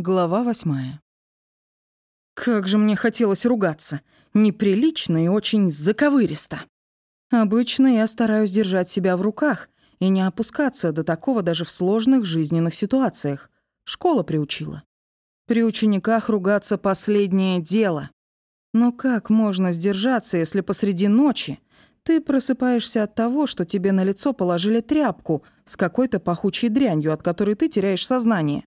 Глава восьмая. Как же мне хотелось ругаться. Неприлично и очень заковыристо. Обычно я стараюсь держать себя в руках и не опускаться до такого даже в сложных жизненных ситуациях. Школа приучила. При учениках ругаться последнее дело. Но как можно сдержаться, если посреди ночи ты просыпаешься от того, что тебе на лицо положили тряпку с какой-то пахучей дрянью, от которой ты теряешь сознание?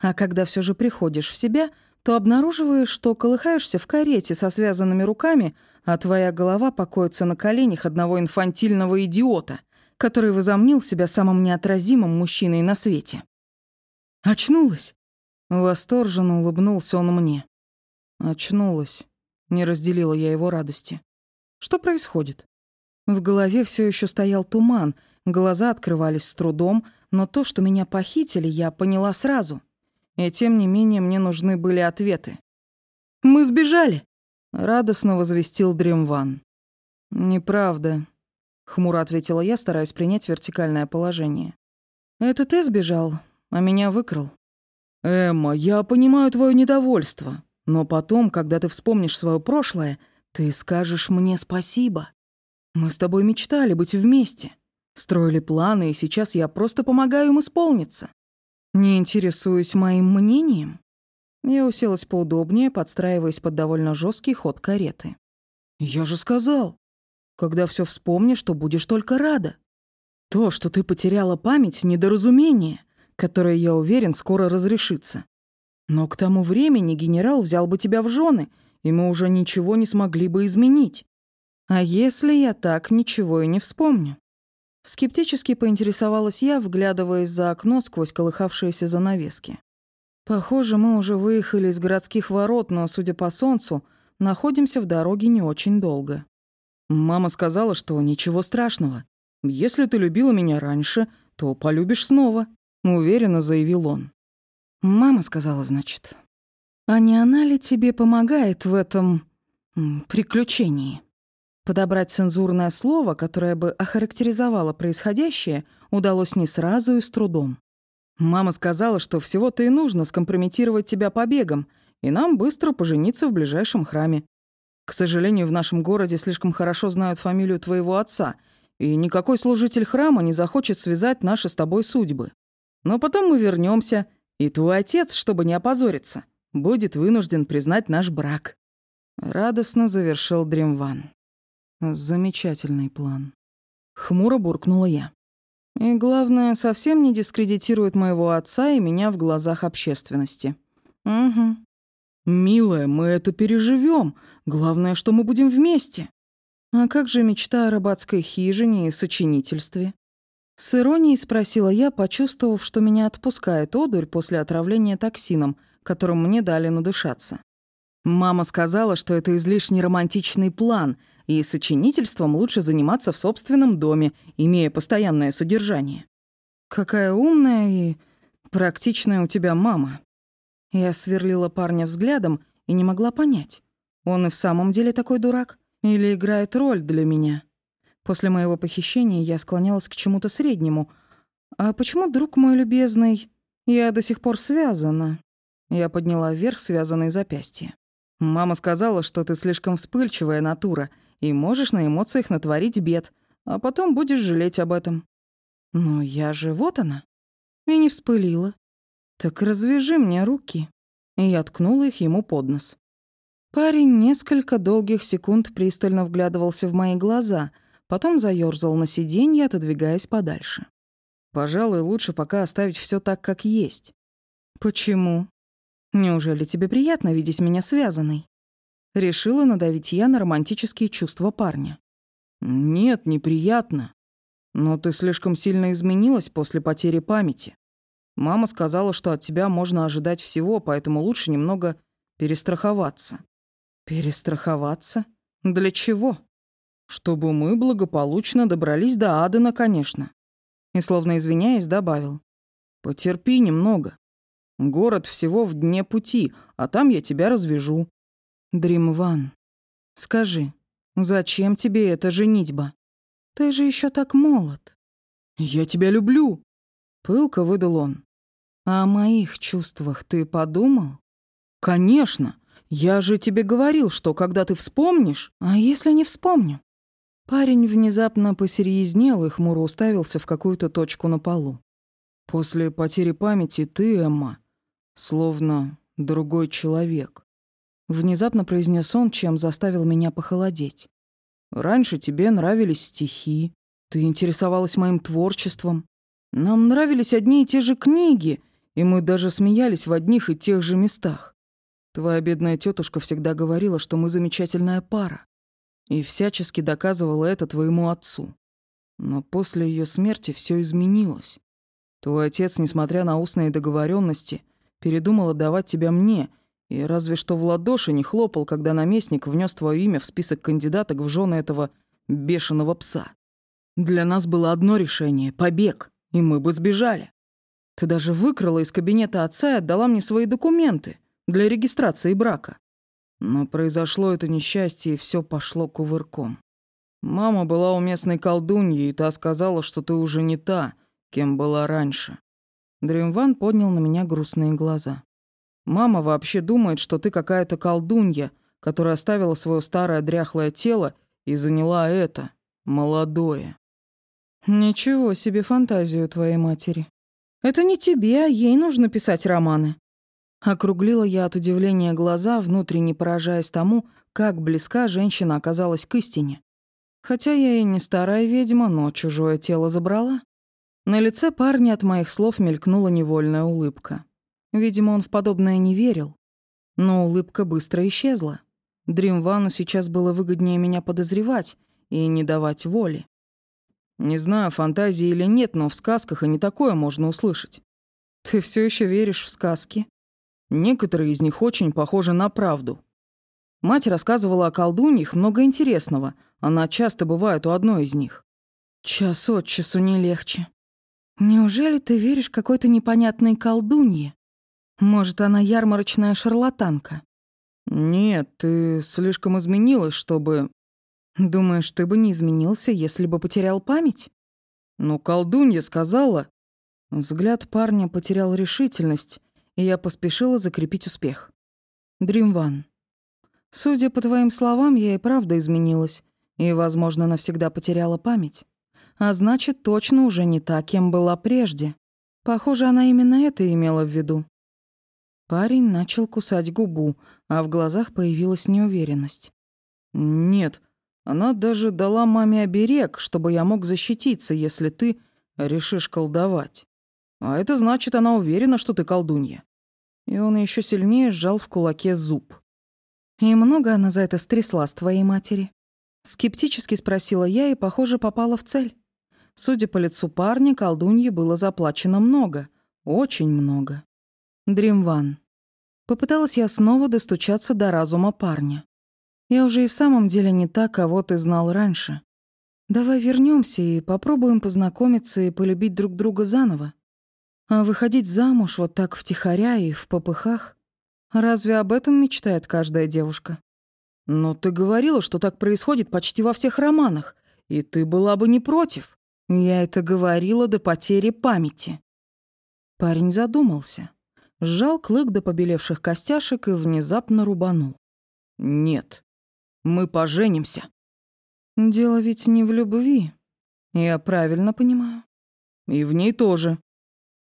А когда все же приходишь в себя, то обнаруживаешь, что колыхаешься в карете со связанными руками, а твоя голова покоится на коленях одного инфантильного идиота, который возомнил себя самым неотразимым мужчиной на свете. «Очнулась?» Восторженно улыбнулся он мне. «Очнулась». Не разделила я его радости. «Что происходит?» В голове все еще стоял туман, глаза открывались с трудом, но то, что меня похитили, я поняла сразу — и тем не менее мне нужны были ответы. «Мы сбежали!» — радостно возвестил Дримван. «Неправда», — хмуро ответила я, стараясь принять вертикальное положение. «Это ты сбежал, а меня выкрал». «Эмма, я понимаю твое недовольство, но потом, когда ты вспомнишь свое прошлое, ты скажешь мне спасибо. Мы с тобой мечтали быть вместе, строили планы, и сейчас я просто помогаю им исполниться. Не интересуюсь моим мнением? Я уселась поудобнее, подстраиваясь под довольно жесткий ход кареты. Я же сказал, когда все вспомнишь, то будешь только рада. То, что ты потеряла память, недоразумение, которое, я уверен, скоро разрешится. Но к тому времени генерал взял бы тебя в жены, и мы уже ничего не смогли бы изменить. А если я так ничего и не вспомню? Скептически поинтересовалась я, вглядываясь за окно сквозь колыхавшиеся занавески. Похоже, мы уже выехали из городских ворот, но, судя по солнцу, находимся в дороге не очень долго. Мама сказала, что ничего страшного. Если ты любила меня раньше, то полюбишь снова, уверенно заявил он. Мама сказала, значит. А не она ли тебе помогает в этом приключении? Подобрать цензурное слово, которое бы охарактеризовало происходящее, удалось не сразу и с трудом. Мама сказала, что всего-то и нужно скомпрометировать тебя побегом, и нам быстро пожениться в ближайшем храме. К сожалению, в нашем городе слишком хорошо знают фамилию твоего отца, и никакой служитель храма не захочет связать наши с тобой судьбы. Но потом мы вернемся, и твой отец, чтобы не опозориться, будет вынужден признать наш брак. Радостно завершил Дримван. Замечательный план. Хмуро буркнула я. И главное, совсем не дискредитирует моего отца и меня в глазах общественности. Угу. Милая, мы это переживем. Главное, что мы будем вместе. А как же мечта о рыбацкой хижине и сочинительстве? С иронией спросила я, почувствовав, что меня отпускает одурь после отравления токсином, которым мне дали надышаться. Мама сказала, что это излишне романтичный план, и сочинительством лучше заниматься в собственном доме, имея постоянное содержание. Какая умная и практичная у тебя мама. Я сверлила парня взглядом и не могла понять, он и в самом деле такой дурак или играет роль для меня. После моего похищения я склонялась к чему-то среднему. А почему, друг мой любезный, я до сих пор связана? Я подняла вверх связанные запястья. Мама сказала, что ты слишком вспыльчивая натура и можешь на эмоциях натворить бед, а потом будешь жалеть об этом. Но я же вот она. И не вспылила. Так развяжи мне руки. И я ткнула их ему под нос. Парень несколько долгих секунд пристально вглядывался в мои глаза, потом заёрзал на сиденье, отодвигаясь подальше. Пожалуй, лучше пока оставить все так, как есть. Почему? Неужели тебе приятно видеть меня связанной? Решила надавить я на романтические чувства парня. Нет, неприятно. Но ты слишком сильно изменилась после потери памяти. Мама сказала, что от тебя можно ожидать всего, поэтому лучше немного перестраховаться. Перестраховаться? Для чего? Чтобы мы благополучно добрались до Адена, конечно. И словно извиняясь, добавил. Потерпи немного. Город всего в дне пути, а там я тебя развяжу. Дримван, скажи, зачем тебе эта женитьба? Ты же еще так молод. Я тебя люблю. Пылко выдал он. О моих чувствах ты подумал? Конечно. Я же тебе говорил, что когда ты вспомнишь... А если не вспомню? Парень внезапно посерьезнел и хмуро уставился в какую-то точку на полу. После потери памяти ты, Эмма, словно другой человек. Внезапно произнес он, чем заставил меня похолодеть. Раньше тебе нравились стихи, ты интересовалась моим творчеством. Нам нравились одни и те же книги, и мы даже смеялись в одних и тех же местах. Твоя бедная тетушка всегда говорила, что мы замечательная пара, и всячески доказывала это твоему отцу. Но после ее смерти все изменилось. Твой отец, несмотря на устные договоренности, передумал отдавать тебя мне, и разве что в ладоши не хлопал, когда наместник внес твое имя в список кандидаток в жены этого бешеного пса. Для нас было одно решение — побег, и мы бы сбежали. Ты даже выкрала из кабинета отца и отдала мне свои документы для регистрации брака. Но произошло это несчастье, и все пошло кувырком. Мама была у местной колдуньи, и та сказала, что ты уже не та, кем была раньше. Дримван поднял на меня грустные глаза. Мама вообще думает, что ты какая-то колдунья, которая оставила свое старое дряхлое тело и заняла это, молодое. Ничего себе фантазию твоей матери. Это не тебе, а ей нужно писать романы. Округлила я от удивления глаза, внутренне поражаясь тому, как близка женщина оказалась к истине. Хотя я и не старая ведьма, но чужое тело забрала. На лице парня от моих слов мелькнула невольная улыбка. Видимо, он в подобное не верил. Но улыбка быстро исчезла. Дримвану сейчас было выгоднее меня подозревать и не давать воли. Не знаю, фантазии или нет, но в сказках и не такое можно услышать. Ты все еще веришь в сказки? Некоторые из них очень похожи на правду. Мать рассказывала о колдуньях много интересного. Она часто бывает у одной из них. Час от часу не легче. Неужели ты веришь какой-то непонятной колдунье? Может, она ярмарочная шарлатанка? Нет, ты слишком изменилась, чтобы... Думаешь, ты бы не изменился, если бы потерял память? Но колдунья сказала... Взгляд парня потерял решительность, и я поспешила закрепить успех. Дримван. Судя по твоим словам, я и правда изменилась, и, возможно, навсегда потеряла память. А значит, точно уже не та, кем была прежде. Похоже, она именно это имела в виду. Парень начал кусать губу, а в глазах появилась неуверенность. «Нет, она даже дала маме оберег, чтобы я мог защититься, если ты решишь колдовать. А это значит, она уверена, что ты колдунья. И он еще сильнее сжал в кулаке зуб. И много она за это стрясла с твоей матери? Скептически спросила я и, похоже, попала в цель. Судя по лицу парня, колдунье было заплачено много. Очень много. Дримван. Попыталась я снова достучаться до разума парня. Я уже и в самом деле не та, кого ты знал раньше. Давай вернемся и попробуем познакомиться и полюбить друг друга заново. А выходить замуж вот так втихаря и в попыхах? Разве об этом мечтает каждая девушка? Но ты говорила, что так происходит почти во всех романах, и ты была бы не против. Я это говорила до потери памяти. Парень задумался, сжал клык до побелевших костяшек и внезапно рубанул. Нет, мы поженимся. Дело ведь не в любви. Я правильно понимаю. И в ней тоже.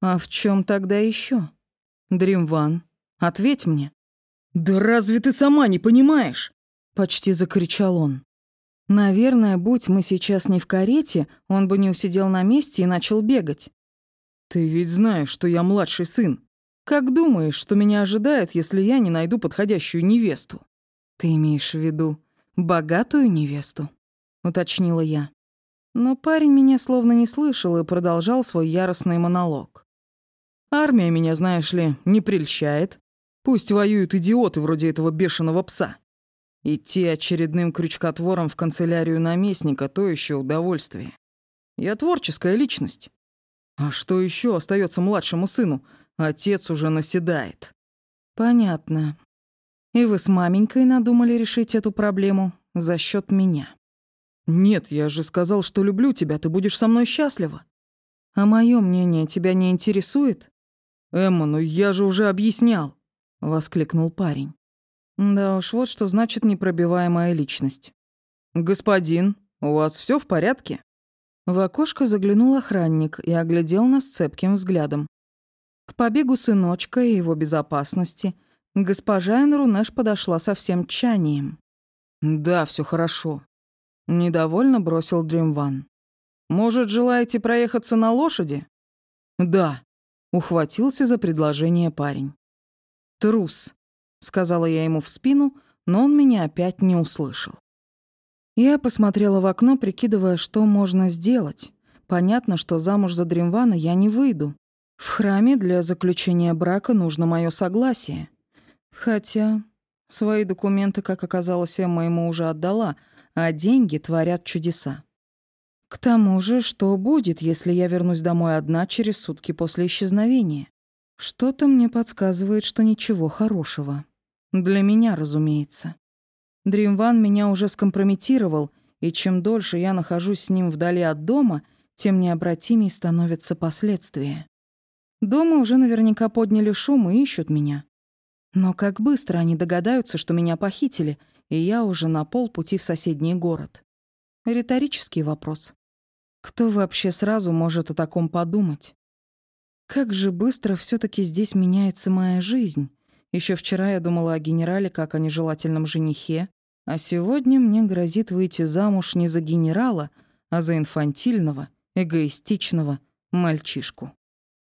А в чем тогда еще? Дримван, ответь мне. Да разве ты сама не понимаешь? Почти закричал он. Наверное, будь мы сейчас не в карете, он бы не усидел на месте и начал бегать. Ты ведь знаешь, что я младший сын. Как думаешь, что меня ожидает, если я не найду подходящую невесту? Ты имеешь в виду «Богатую невесту», — уточнила я. Но парень меня словно не слышал и продолжал свой яростный монолог. «Армия меня, знаешь ли, не прельщает. Пусть воюют идиоты вроде этого бешеного пса. Идти очередным крючкотвором в канцелярию наместника — то еще удовольствие. Я творческая личность. А что еще остается младшему сыну? Отец уже наседает». «Понятно. И вы с маменькой надумали решить эту проблему за счет меня. Нет, я же сказал, что люблю тебя, ты будешь со мной счастлива. А мое мнение тебя не интересует? «Эмма, ну я же уже объяснял!» — воскликнул парень. Да уж, вот что значит непробиваемая личность. «Господин, у вас все в порядке?» В окошко заглянул охранник и оглядел нас цепким взглядом. К побегу сыночка и его безопасности госпожа Энрунеш подошла со всем тчанием. «Да, все хорошо», — недовольно бросил Дримван. «Может, желаете проехаться на лошади?» «Да», — ухватился за предложение парень. «Трус», — сказала я ему в спину, но он меня опять не услышал. Я посмотрела в окно, прикидывая, что можно сделать. Понятно, что замуж за Дримвана я не выйду. В храме для заключения брака нужно мое согласие. Хотя свои документы, как оказалось, я моему уже отдала, а деньги творят чудеса. К тому же, что будет, если я вернусь домой одна через сутки после исчезновения? Что-то мне подсказывает, что ничего хорошего. Для меня, разумеется. Дримван меня уже скомпрометировал, и чем дольше я нахожусь с ним вдали от дома, тем необратимей становятся последствия. Дома уже наверняка подняли шум и ищут меня. Но как быстро они догадаются, что меня похитили, и я уже на полпути в соседний город? Риторический вопрос. Кто вообще сразу может о таком подумать? Как же быстро все таки здесь меняется моя жизнь. Еще вчера я думала о генерале как о нежелательном женихе, а сегодня мне грозит выйти замуж не за генерала, а за инфантильного, эгоистичного мальчишку.